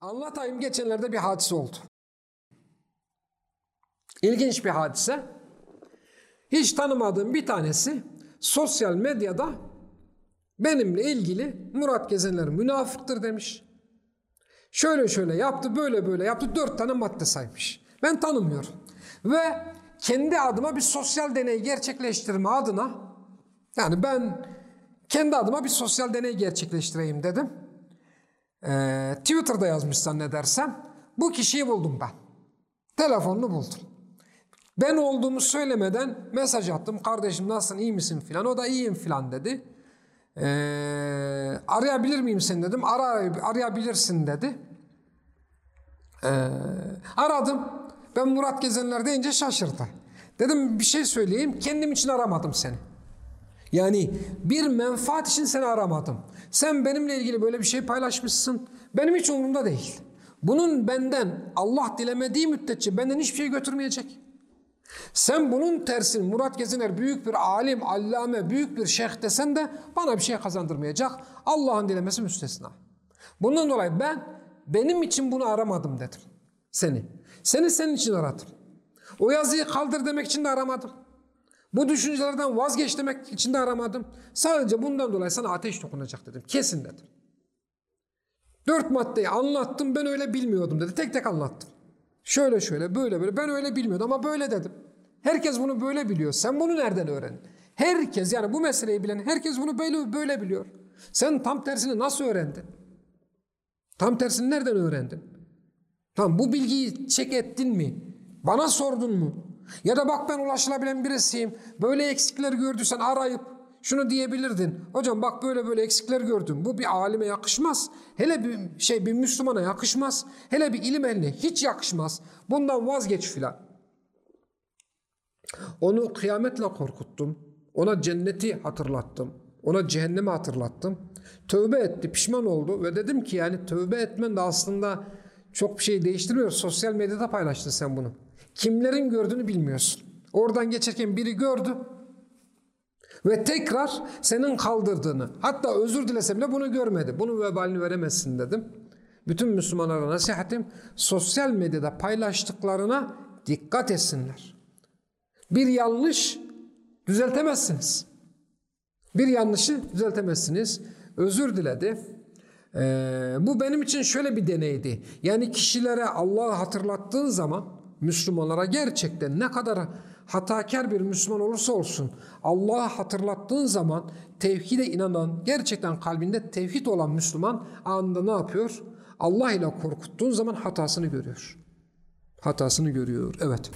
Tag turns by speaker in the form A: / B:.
A: Anlatayım geçenlerde bir hadise oldu. İlginç bir hadise. Hiç tanımadığım bir tanesi sosyal medyada benimle ilgili Murat Gezenler münafıktır demiş. Şöyle şöyle yaptı, böyle böyle yaptı. Dört tane madde saymış. Ben tanımıyorum. Ve kendi adıma bir sosyal deney gerçekleştirme adına yani ben kendi adıma bir sosyal deney gerçekleştireyim dedim. Ee, Twitter'da yazmış zannedersem. Bu kişiyi buldum ben. Telefonunu buldum. Ben olduğumu söylemeden mesaj attım. Kardeşim nasılsın iyi misin filan. O da iyiyim filan dedi. Ee, arayabilir miyim seni dedim. Ara, arayabilirsin dedi. Ee, aradım. Ben Murat Gezenler deyince şaşırdı. Dedim bir şey söyleyeyim. Kendim için aramadım seni. Yani bir menfaat için seni aramadım. Sen benimle ilgili böyle bir şey paylaşmışsın. Benim hiç umurumda değil. Bunun benden Allah dilemediği müddetçe benden hiçbir şey götürmeyecek. Sen bunun tersini Murat Geziner büyük bir alim, allame, büyük bir şeyh desen de bana bir şey kazandırmayacak. Allah'ın dilemesi müstesna. Bundan dolayı ben benim için bunu aramadım dedim. Seni. Seni senin için aradım. O yazıyı kaldır demek için de aramadım. Bu düşüncelerden vazgeç demek için de aramadım. Sadece bundan dolayı sana ateş dokunacak dedim. Kesin dedim. Dört maddeyi anlattım ben öyle bilmiyordum dedi. Tek tek anlattım. Şöyle şöyle böyle böyle ben öyle bilmiyordum ama böyle dedim. Herkes bunu böyle biliyor. Sen bunu nereden öğrendin? Herkes yani bu meseleyi bilen herkes bunu böyle böyle biliyor. Sen tam tersini nasıl öğrendin? Tam tersini nereden öğrendin? Tamam bu bilgiyi çek ettin mi? Bana sordun mu? Ya da bak ben ulaşılabilen birisiyim. Böyle eksikler gördüysen arayıp şunu diyebilirdin. Hocam bak böyle böyle eksikler gördüm. Bu bir alime yakışmaz. Hele bir şey bir Müslümana yakışmaz. Hele bir ilim eline hiç yakışmaz. Bundan vazgeç filan. Onu kıyametle korkuttum. Ona cenneti hatırlattım. Ona cehennemi hatırlattım. Tövbe etti, pişman oldu ve dedim ki yani tövbe etmen de aslında çok bir şey değiştirmiyor. Sosyal medyada paylaştın sen bunu. Kimlerin gördüğünü bilmiyorsun. Oradan geçerken biri gördü ve tekrar senin kaldırdığını hatta özür dilesem bile bunu görmedi. Bunun vebalini veremezsin dedim. Bütün Müslümanlara nasihatim sosyal medyada paylaştıklarına dikkat etsinler. Bir yanlış düzeltemezsiniz. Bir yanlışı düzeltemezsiniz. Özür diledi. Ee, bu benim için şöyle bir deneydi. Yani kişilere Allah'ı hatırlattığın zaman Müslümanlara gerçekten ne kadar hatakar bir Müslüman olursa olsun Allah'ı hatırlattığın zaman tevhide inanan, gerçekten kalbinde tevhid olan Müslüman anında ne yapıyor? Allah ile korkuttuğun zaman hatasını görüyor. Hatasını görüyor. Evet.